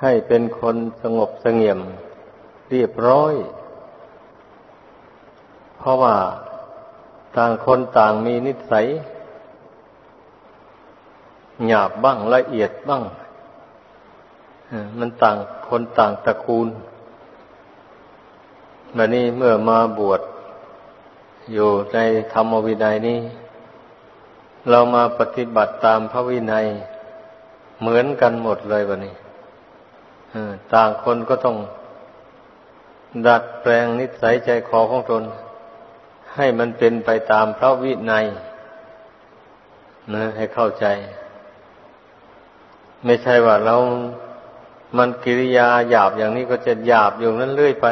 ให้เป็นคนสงบเสงี่ยม เรียบร้อย เพราะว่าต่างคนต่างมีนิสัย หยาบบ้างละเอียดบ้างมันต่างคนต่างตระกูลแบบนี้เมื่อมาบวชอยู่ในธรรมวินัยนี้ เรามาปฏิบัติตามพระวินัย เหมือนกันหมดเลยแบบนี้ ต่างคนก็ต้อง ดัดแปลงนิสัยใจคอของตน ให้มันเป็นไปตามพระวินัยนะ ให้เข้าใจ ไม่ใช่ว่าเรา มันกิริยาหยาบอย่างนี้ก็จะหยาบอยู่นั้นเรื่อยไป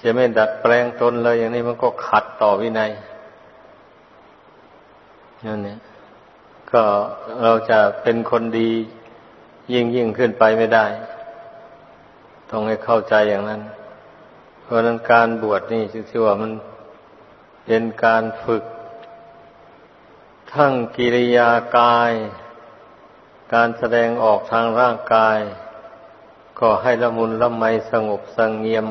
จะไม่ดัดแปลงตนเลยอย่างนี้มันก็ขัดต่อวินัยนั่นเนี่ยก็เราจะเป็นคนดี ยิ่งยิ่งขึ้นไปไม่ได้ ต้องให้เข้าใจอย่างนั้น เพราะนั้นการบวชนี่ชื่อว่ามันเป็นการฝึก ทั้งกิริยากาย การแสดงออกทางร่างกาย ก็ให้ละมุนละไมสงบสงเงียม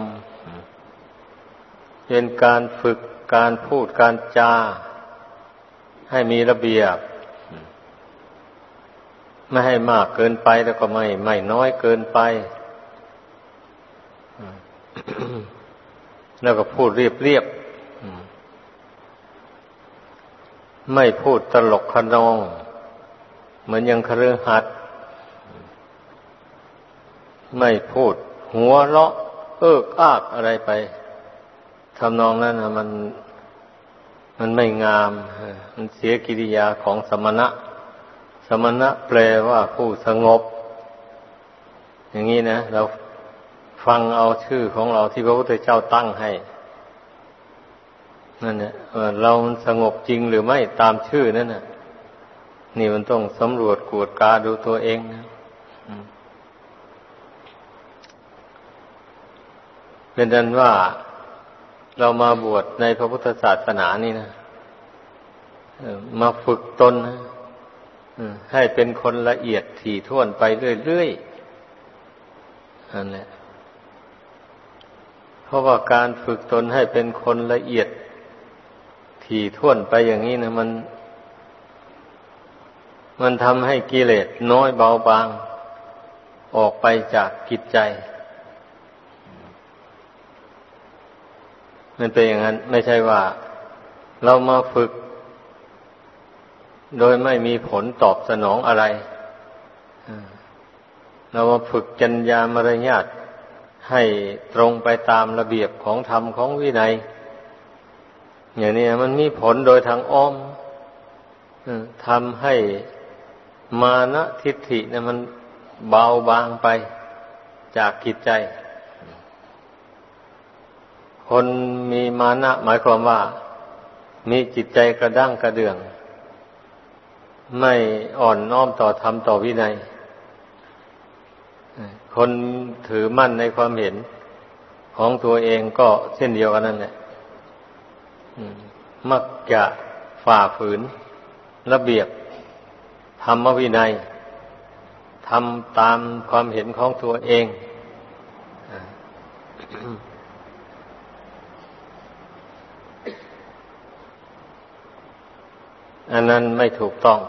เป็นการฝึกการพูดการจา ให้มีระเบียบ ไม่ให้มากเกินไปแล้วก็ไม่ ไม่น้อยเกินไป แล้วก็พูดเรียบเรียบไม่พูดตลกขนอง เหมือนยังครือหัด ไม่พูด หัวเลาะ เอิกอากอะไรไปทำนองนั้นนะมันมันไม่งาม มันเสียกิริยาของสมณะ สมณะแปลว่าผู้สงบ อย่างนี้นะเราฟังเอาชื่อของเราที่พระพุทธเจ้าตั้งให้นั่นเนี่ยเราสงบจริงหรือไม่ตามชื่อนั่นน่ะ นี่มันต้องสำรวจกวดกาดูตัวเองนะเป็นดันว่าเรามาบวชในพระพุทธศาสนานี่นะมาฝึกตนนะ ให้เป็นคนละเอียดถี่ถ้วนไปเรื่อยๆนั่นแหละเพราะว่าการฝึกตนให้เป็นคนละเอียดถี่ถ้วนไปอย่างนี้นะมัน มันทำให้กิเลสน้อยเบาบาง ออกไปจากกิจใจ มันเป็นอย่างนั้น ไม่ใช่ว่า เรามาฝึก โดยไม่มีผลตอบสนองอะไร เรามาฝึกจัญญามารยาทให้ตรงไปตามระเบียบของธรรมของวินัย อย่างนี้มันมีผลโดยทางอ้อมทำให้มานะทิฏฐิเนี่ยมันเบาบางไปจากกิจใจ คนมีมานะหมายความว่า มีจิตใจกระด้างกระเดื่อง ไม่อ่อนน้อมต่อธรรมต่อวินัย คนถือมั่นในความเห็นของตัวเองก็เช่นเดียวกันนั่นแหละมักจะฝ่าฝืน ระเบียบธรรมวินัยทำตามความเห็นของตัวเอง อันนั้นไม่ถูกต้อง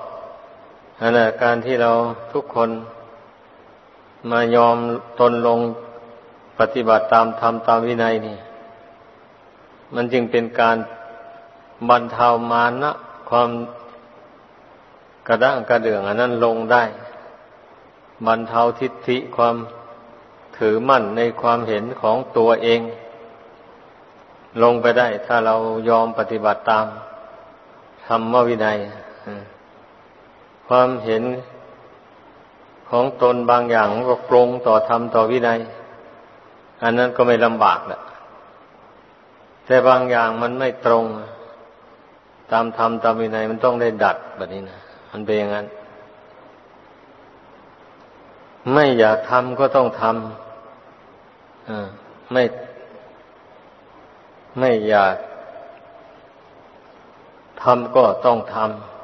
อันนั้นการที่เราทุกคนมายอมตนลงปฏิบัติตามธรรมตามวินัยนี่ มันจึงเป็นการบรรเทามานะความกระด้างกระเดื่องอันนั้นลงได้บรรเทาทิฏฐิความถือมั่นในความเห็นของตัวเอง ลงไปได้ ถ้าเรายอมปฏิบัติตามธรรมวินัย ความเห็นของตนบางอย่างก็ปรงต่อธรรมต่อวินัย อันนั้นก็ไม่ลำบากแหละแต่บางอย่างมันไม่ตรง ตามธรรมตามวินัยมันต้องได้ดัดแบบนี้นะมันเป็นอย่างนั้น ไม่อยากทำก็ต้องทำไม่ไม่อยากทำก็ต้องทำ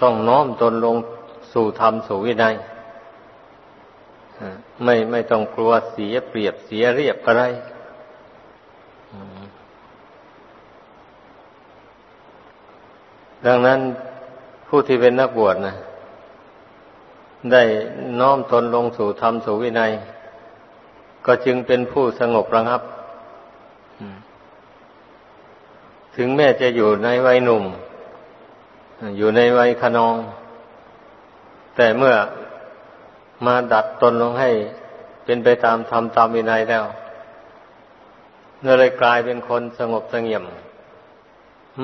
ต้องน้อมตนลงสู่ธรรมสู่วินัยไม่ไม่ต้องกลัวเสียเปรียบเสียเรียบอะไรดังนั้นผู้ที่เป็นนักบวชนะได้น้อมตนลงสู่ธรรมสู่วินัย ก็จึงเป็นผู้สงบระงับ ถึงแม้จะอยู่ในวัยหนุ่ม อยู่ในวัยขนอง แต่เมื่อมาดัดตนลงให้เป็นไปตามธรรมตามวินัยแล้วเลยกลายเป็นคนสงบสงเงียม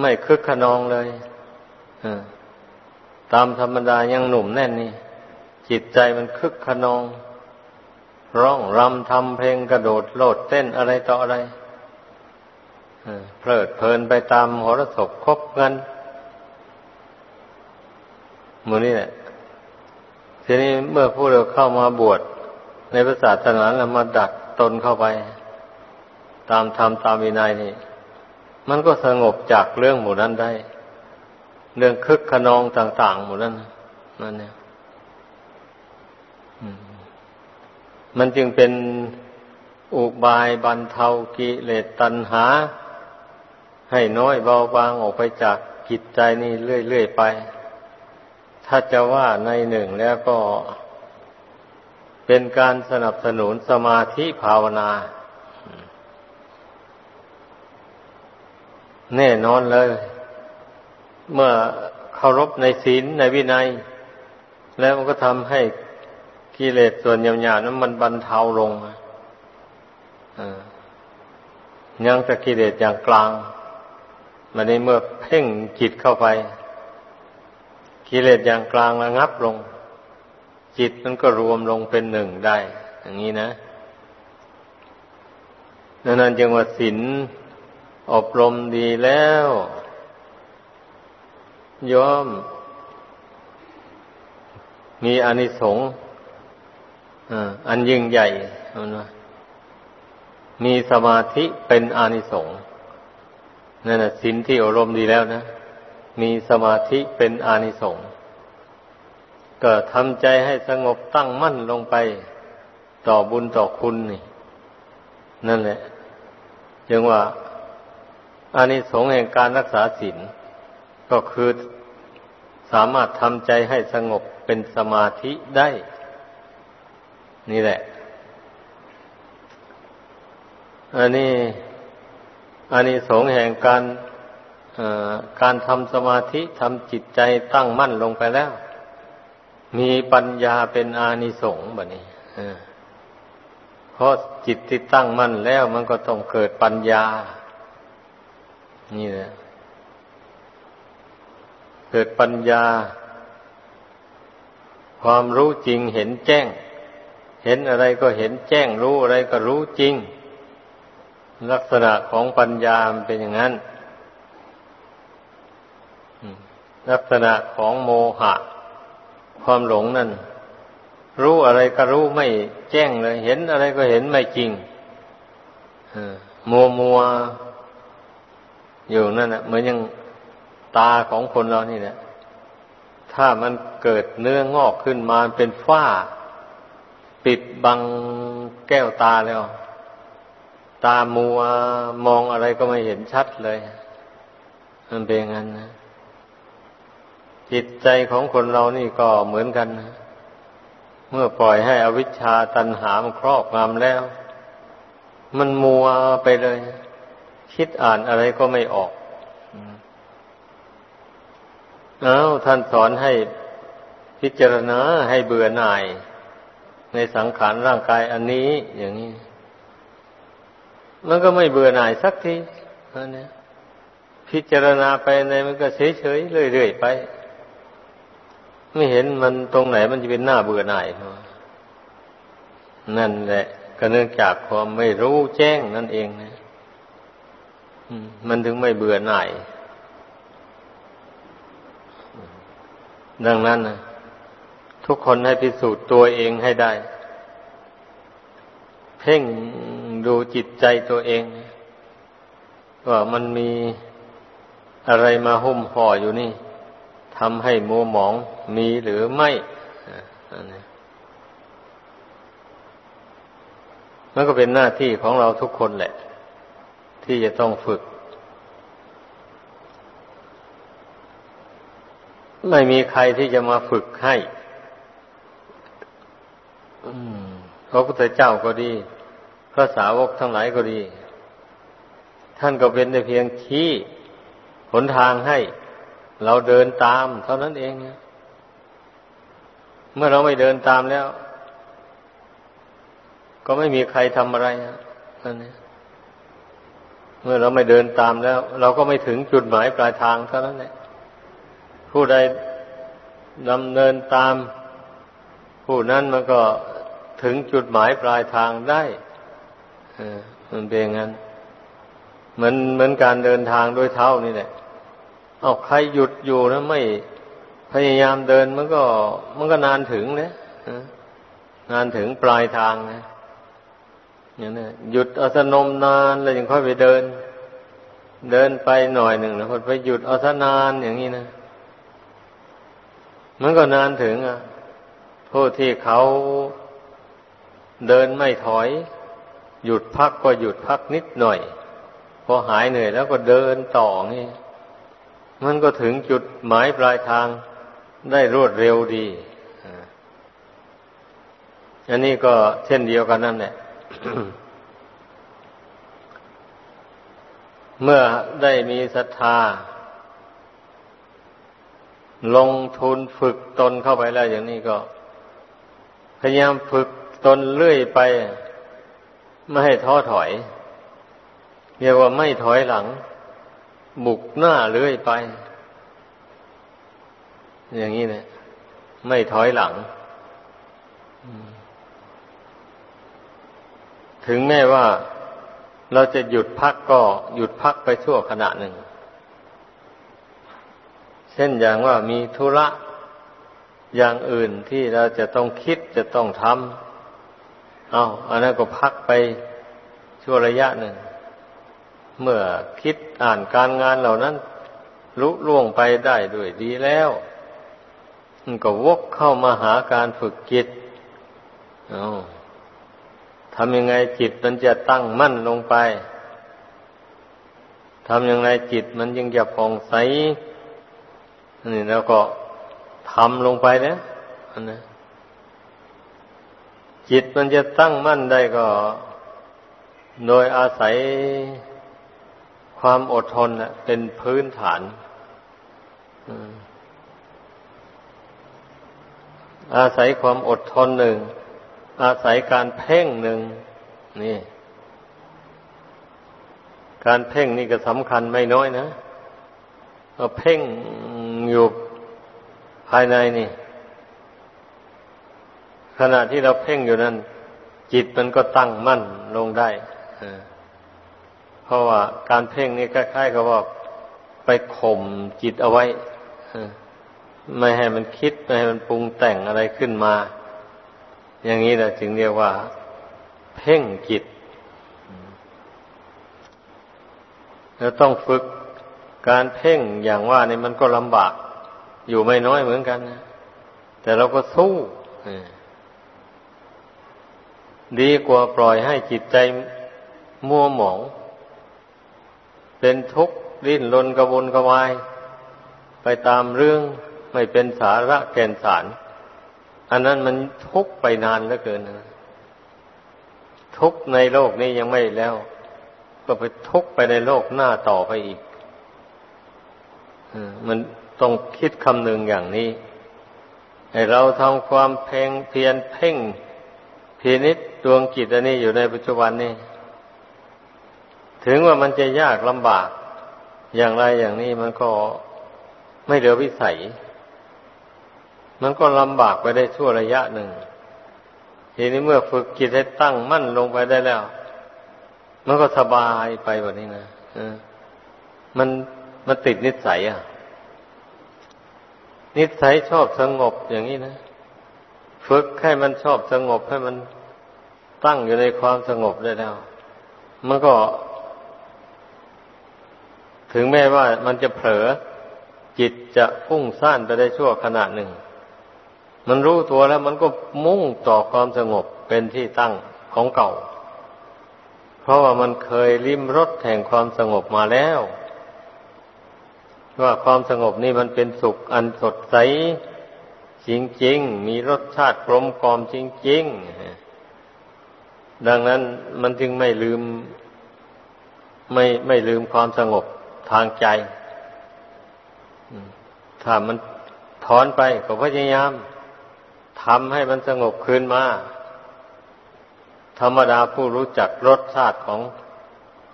ไม่คึกขนองเลยตามธรรมดายังหนุ่มแน่นนี่ จิตใจมันคึกขนอง ร้องรำทำเพลงกระโดดโลดเต้นอะไรต่ออะไรเพลิดเพลินไปตามหรสพคบกัน มือนี่แหละทีนี้เมื่อผู้เราเข้ามาบวชในพระศาสนาแล้วมาดัดตนเข้าไป ตามธรรมตามวินัยนี่ มันก็สงบจากเรื่องหมู่นั้นได้ เรื่องคึกขนองต่าง ๆ หมู่นั้นนั่นเนี่ยมันจึงเป็นอุบายบรรเทากิเลสตัณหา ให้น้อยเบาบางออกไปจากกิจใจนี่เรื่อยๆไป ถ้าจะว่าในหนึ่งแล้วก็เป็นการสนับสนุนสมาธิภาวนา แน่นอนเลย เมื่อเคารพในศีลในวินัย แล้วมันก็ทำให้กิเลสส่วนหยาบๆนั้นมันบรรเทาลงยังแต่กิเลสอย่างกลางมันในเมื่อเพ่งจิตเข้าไป กิเลสอย่างกลางระงับลง จิตมันก็รวมลงเป็นหนึ่งได้ อย่างนี้นะนั่นจึงว่าศีลอบรมดีแล้วยอม มีอานิสงส์อันยิ่งใหญ่นะมีสมาธิเป็นอานิสงส์นั่นแหะศีลที่อบรมดีแล้วนะ มีสมาธิเป็นอานิสงส์ก็ทำใจให้สงบตั้งมั่นลงไปต่อบุญต่อคุณนี่ นั่นแหละจึงว่าอานิสงส์แห่งการรักษาศีลก็คือสามารถทำใจให้สงบเป็นสมาธิได้ นี่แหละ อันนี้อานิสงส์แห่งการ การทำสมาธิทำจิตใจตั้งมั่นลงไปแล้ว มีปัญญาเป็นอานิสงส์แบบนี้เพราะจิตที่ตั้งมั่นแล้วมันก็ต้องเกิดปัญญา นี่แหละเกิดปัญญา ความรู้จริงเห็นแจ้ง เห็นอะไรก็เห็นแจ้ง รู้อะไรก็รู้จริง ลักษณะของปัญญามันเป็นอย่างนั้น ลักษณะของโมหะ ความหลงนั่น รู้อะไรก็รู้ไม่แจ้งเลย เห็นอะไรก็เห็นไม่จริงมัวมัวอยู่นั่นแหะเหมือนยังตาของคนเรานี่แหละถ้ามันเกิดเนื้องอกขึ้นมาเป็นฝ้า ปิดบังแก้วตาแล้ว ตามัวมองอะไรก็ไม่เห็นชัดเลย มันเป็นงั้นนะ จิตใจของคนเรานี่ก็เหมือนกันนะเมื่อปล่อยให้อวิชชาตันหามครอบงำแล้ว มันมัวไปเลย คิดอ่านอะไรก็ไม่ออกเอาท่านสอนให้พิจารณาให้เบื่อหน่าย ในสังขารร่างกายอันนี้อย่างนี้ มันก็ไม่เบื่อหน่ายสักทีอันนี้พิจารณาไปในมันก็เฉยๆเรื่อยๆไป ไม่เห็นมันตรงไหนมันจะเป็นหน้าเบื่อหน่ายนั่นแหละ ก็เนื่องจากความไม่รู้แจ้งนั่นเองนะมันถึงไม่เบื่อหน่าย ดังนั้นนะทุกคนให้พิสูจน์ตัวเองให้ได้ เพ่งดูจิตใจตัวเอง ว่ามันมีอะไรมาหุ้มห่ออยู่นี่ ทำให้มัวหมองมีหรือไม่อันนี้มันก็เป็นหน้าที่ของเราทุกคนแหละ ที่จะต้องฝึก ไม่มีใครที่จะมาฝึกให้พระพุทธเจ้าก็ดี พระสาวกทั้งหลายก็ดี ท่านก็เป็นแต่เพียงชี้หนทางให้ เราเดินตาม เท่านั้นเอง เมื่อเราไม่เดินตามแล้ว ก็ไม่มีใครทำอะไรนั่นเองเมื่อเราไม่เดินตามแล้ว เราก็ไม่ถึงจุดหมายปลายทางเท่านั้นแหละผู้ใดดำเนินตาม ผู้นั้นมันก็ถึงจุดหมายปลายทางได้มันเป็นงั้น เหมือนเหมือนการเดินทางด้วยเท้านี่แหละ เอาใครหยุดอยู่นะไม่พยายามเดินมันก็ มันก็นานถึงนะนานถึงปลายทางนะอย่างนี้หยุดเอาสนมนานแล้วยังค่อยไปเดิน เดินไปหน่อยหนึ่งแล้วไปหยุดเอาสนานอย่างนี้นะมันก็นานถึงอะผู้ที่เขาเดินไม่ถอย หยุดพักก็หยุดพักนิดหน่อย พอหายเหนื่อยแล้วก็เดินต่อนี่ มันก็ถึงจุดหมายปลายทางได้รวดเร็วดีอันนี้ก็เช่นเดียวกันนั่นแหละเมื่อได้มีศรัทธา ลงทุนฝึกตนเข้าไปแล้วอย่างนี้ก็ พยายามฝึกตนเรื่อยไป ไม่ให้ท้อถอยเรียกว่าไม่ถอยหลัง บุกหน้าเรื่อยไป อย่างนี้เนี่ย ไม่ถอยหลัง ถึงแม้ว่าเราจะหยุดพักก็หยุดพักไปชั่วขณะหนึ่ง เช่นอย่างว่ามีธุระอย่างอื่นที่เราจะต้องคิดจะต้องทำ เอาอันนั้นก็พักไปชั่วระยะหนึ่ง เมื่อคิดอ่านการงานเหล่านั้นลุล่วงไปได้ด้วยดีแล้วมันก็วกเข้ามาหาการฝึกจิตทำยังไงจิตมันจะตั้งมั่นลงไปทำยังไงจิตมันยังจะผ่องใสนี่แล้วก็ทำลงไปนี่ยนะจิตมันจะตั้งมั่นได้ก็ โดยอาศัย ความอดทนเป็นพื้นฐานอาศัยความอดทนหนึ่ง อาศัยการเพ่งหนึ่งนี่ การเพ่งนี่ก็สำคัญไม่น้อยนะเราเพ่งอยู่ภายในนี่ ขณะที่เราเพ่งอยู่นั้น จิตมันก็ตั้งมั่นลงได้ เพราะว่าการเพ่งนี่คล้ายๆกับว่าไปข่มจิตเอาไว้ไม่ให้มันคิด ไม่ให้มันปรุงแต่งอะไรขึ้นมา อย่างนี้แหละจึงเรียกว่า เพ่งจิต แล้วต้องฝึกการเพ่งอย่างว่านี่มันก็ลำบาก อยู่ไม่น้อยเหมือนกันนะแต่เราก็สู้ดีกว่าปล่อยให้จิตใจมัวหมอง เป็นทุกข์ดิ้นรนกระวนกระวาย ไปตามเรื่องไม่เป็นสาระแก่นสาร อันนั้นมันทุกข์ไปนานเหลือเกินนะทุกข์ในโลกนี้ยังไม่แล้ว ก็ไปทุกข์ไปในโลกหน้าต่อไปอีกมันต้องคิดคำหนึ่งอย่างนี้ ให้เราทำความเพ่งเพียนเพ่งพินิษดวงจิตอันนี้อยู่ในปัจจุบันนี้ ถึงว่ามันจะยากลำบาก อย่างไรอย่างนี้มันก็ไม่เหลือวิสัย มันก็ลำบากไปได้ชั่วระยะหนึ่ง ทีนี้เมื่อฝึกจิตให้ตั้งมั่นลงไปได้แล้ว มันก็สบายไปแบบนี้นะมันมันติดนิสัยอะ นิสัยชอบสงบอย่างนี้นะฝึกให้มันชอบสงบให้มันตั้งอยู่ในความสงบได้แล้ว มันก็ ถึงแม้ว่ามันจะเผลอจิตจะฟุ้งซ่านไปได้ชั่วขณะหนึ่ง มันรู้ตัวแล้วมันก็มุ่งต่อความสงบเป็นที่ตั้งของเก่า เพราะว่ามันเคยลิ้มรสแห่งความสงบมาแล้ว ว่าความสงบนี่มันเป็นสุขอันสดใสจริงๆ มีรสชาติกลมกลอมจริงๆ ดังนั้นมันจึงไม่ลืม ไม่ไม่ลืมความสงบ ทางใจ ถ้ามันถอนไปก็พยายามทำให้มันสงบคืนมา ธรรมดาผู้รู้จักรสชาติของ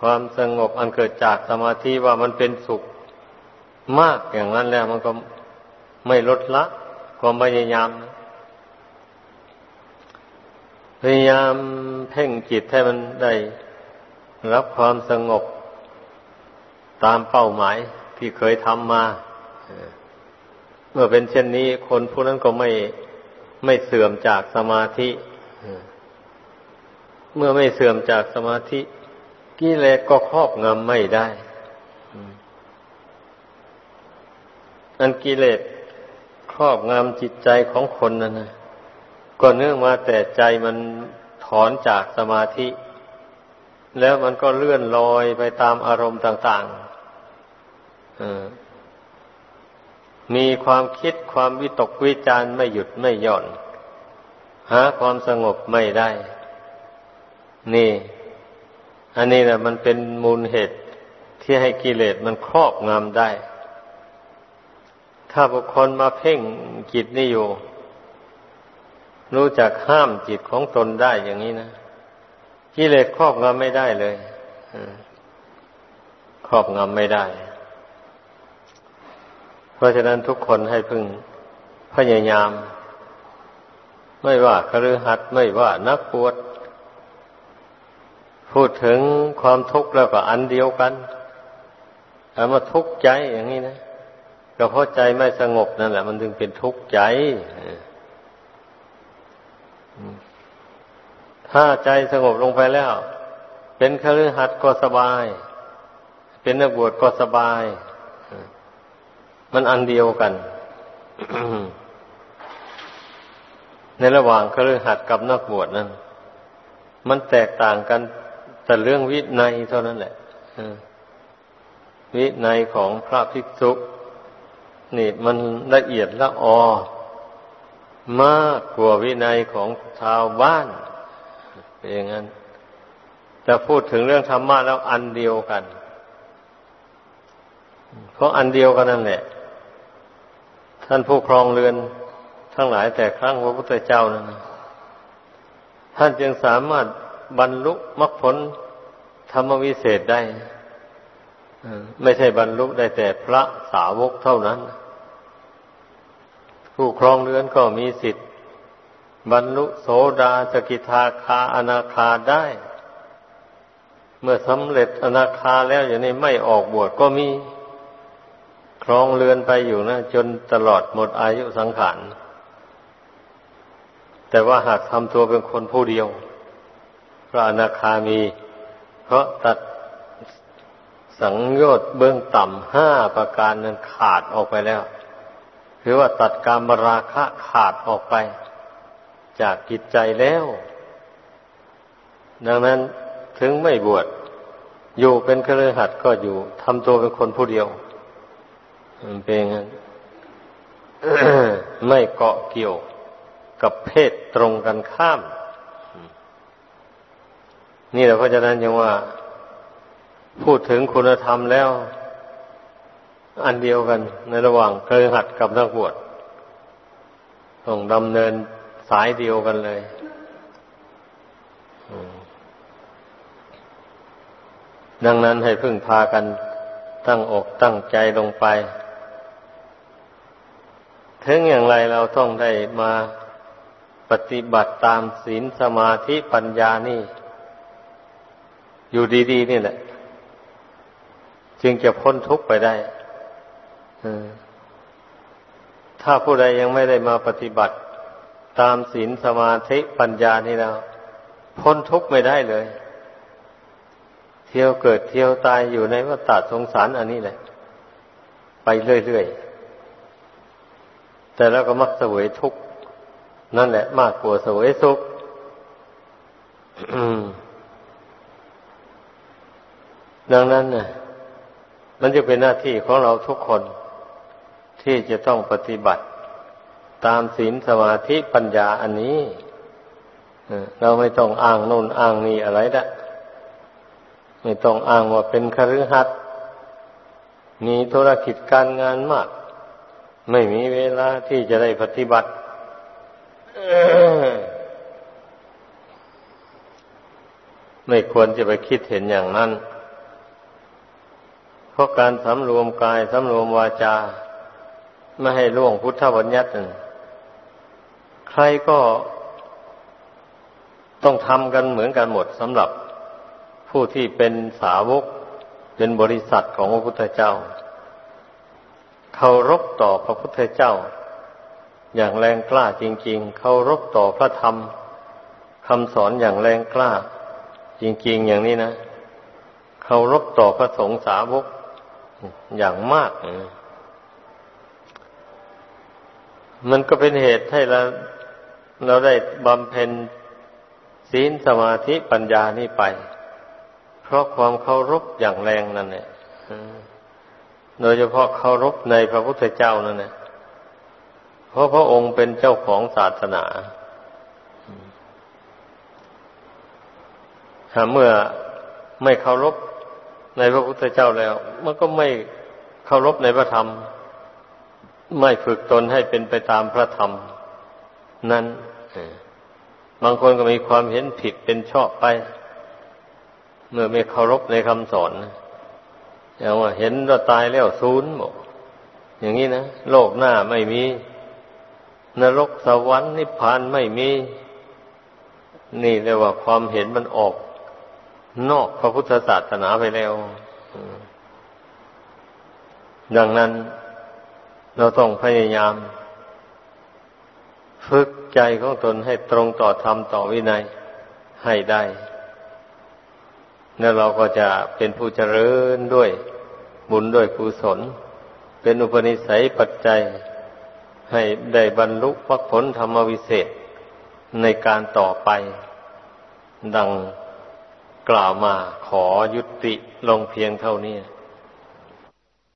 ความสงบอันเกิดจากสมาธิว่ามันเป็นสุขมากอย่างนั้นแล้วมันก็ไม่ลดละความพยายาม พยายามเพ่งจิตให้มันได้รับความสงบ ตามเป้าหมายที่เคยทำมาเมื่อเป็นเช่นนี้ คนผู้นั้นก็ไม่ไม่เสื่อมจากสมาธิเมื่อไม่เสื่อมจากสมาธิกิเลสก็ครอบงำไม่ได้อันกิเลสครอบงำจิตใจของคนนั่นนะก็เนื่องมาแต่ใจมันถอนจากสมาธิ แล้วมันก็เลื่อนลอยไปตามอารมณ์ต่างๆมีความคิดความวิตกวิจารไม่หยุดไม่หย่อน หาความสงบไม่ได้ นี่ อันนี้นะมันเป็นมูลเหตุที่ให้กิเลสมันครอบงำได้ ถ้าบุคคลมาเพ่งจิตนี่อยู่ รู้จักห้ามจิตของตนได้อย่างนี้นะ กิเลสครอบงำไม่ได้เลยครอบงำไม่ได้ เพราะฉะนั้นทุกคนให้พึงพยายาม ไม่ว่าคฤหัสถ์ไม่ว่านักปวดพูดถึงความทุกข์แล้วก็อันเดียวกันเอามาทุกข์ใจอย่างนี้นะก็เพราะใจไม่สงบนั่นแหละ มันถึงเป็นทุกข์ใจ ถ้าใจสงบลงไปแล้ว เป็นคฤหัสถ์ก็สบาย เป็นนักบวชก็สบาย มันอันเดียวกัน ในระหว่างคฤหัสถ์กับนักบวชนั้น มันแตกต่างกันแต่เรื่องวินัยเท่านั้นแหละวินัยของพระภิกษุนี่มันละเอียดละออมากกว่าวินัยของชาวบ้าน เป็นอย่างนั้นจะพูดถึงเรื่องธรรมะแล้วอันเดียวกัน เพราะอันเดียวกันนั่นแหละ ท่านผู้ครองเรือนทั้งหลายแต่ครั้งพระพุทธเจ้านั้นท่านจึงสามารถบรรลุมรรคผลธรรมวิเศษได้ไม่ใช่บรรลุได้แต่พระสาวกเท่านั้น ผู้ครองเรือนก็มีสิทธิ์ บรรลุโสดาสกิทาคาอนาคาได้ เมื่อสำเร็จอนาคาแล้วอย่างนี้ไม่ออกบวชก็มีครองเรือนไปอยู่นะ จนตลอดหมดอายุสังขารแต่ว่าหากทำตัวเป็นคนผู้เดียว พระอนาคามี เพราะตัดสังโยชน์เบื้องต่ำห้าประการนั้นขาดออกไปแล้ว คือว่าตัดการมราคะขาดออกไป จากกิจใจแล้วดังนั้นถึงไม่บวชอยู่เป็นเครือขัดก็อยู่ทำตัวเป็นคนผู้เดียวเป็นงั้นไม่เกาะเกี่ยวกับเพศตรงกันข้าม นี่แหละเพราะฉะนั้นยังว่า พูดถึงคุณธรรมแล้ว อันเดียวกันในระหว่างเคยหัดกับนักบวชต้องดำเนิน สายเดียวกันเลยดังนั้นให้พึ่งพากันตั้งอกตั้งใจลงไป ถึงอย่างไรเราต้องได้มาปฏิบัติตามศีลสมาธิปัญญานี่ อยู่ดีๆนี่แหละ จึงจะพ้นทุกข์ไปได้ถ้าผู้ใดยังไม่ได้มาปฏิบัติ ตามศีลสมาธิปัญญานี่แล้ว พ้นทุกข์ไม่ได้เลย เที่ยวเกิดเที่ยวตายอยู่ในวัฏสงสารอันนี้แหละ ไปเรื่อยๆ แต่แล้วก็มักเสวยทุกข์นั่นแหละ มากกว่าสวยสุขดังนั้นน่ะ มันจะเป็นหน้าที่ของเราทุกคนที่จะต้องปฏิบัติ ตามศีลสมาธิปัญญาอันนี้เราไม่ต้องอ้างนู่นอ้างนี่อะไรละไม่ต้องอ้างว่าเป็นคฤหัสถ์มีธุรกิจการงานมาก ไม่มีเวลาที่จะได้ปฏิบัติไม่ควรจะไปคิดเห็นอย่างนั้น เพราะการสำรวมกายสำรวมวาจา ไม่ให้ล่วงพุทธบัญญัตินั้น ใครก็ต้องทำกันเหมือนกันหมดสำหรับผู้ที่เป็นสาวกเป็นบริษัทของพระพุทธเจ้าเคารพต่อพระพุทธเจ้า อย่างแรงกล้าจริง ๆเคารพต่อพระธรรมคำสอนอย่างแรงกล้า จริง ๆ อย่างนี้นะเคารพต่อพระสงฆ์สาวกอย่างมาก มันก็เป็นเหตุให้เรา เราได้บำเพ็ญศีลสมาธิปัญญานี่ไป เพราะความเคารพอย่างแรงนั่นเนี่ยโดยเฉพาะเคารพในพระพุทธเจ้านั่นเนี่ยเพราะพระองค์เป็นเจ้าของศาสนาถ้าเมื่อไม่เคารพในพระพุทธเจ้าแล้ว มันก็ไม่เคารพในพระธรรม ไม่ฝึกตนให้เป็นไปตามพระธรรม นั้นบางคนก็มีความเห็นผิดเป็นชอบไป เมื่อไม่เคารพในคำสอนอย่างว่าเห็นว่าตายแล้วศูนย์บอกอย่างนี้นะโลกหน้าไม่มี นรกสวรรค์นิพพานไม่มี นี่เรียกว่าความเห็นมันออก นอกพระพุทธศาสนาไปแล้วดังนั้นเราต้องพยายาม ฝึกใจของตนให้ตรงต่อธรรมต่อวินัยให้ได้แล้วเราก็จะเป็นผู้เจริญด้วยบุญด้วยกุศล เป็นอุปนิสัยปัจจัย ให้ได้บรรลุมรรคผลธรรมวิเศษในการต่อไป ดังกล่าวมาขอยุติลงเพียงเท่านี้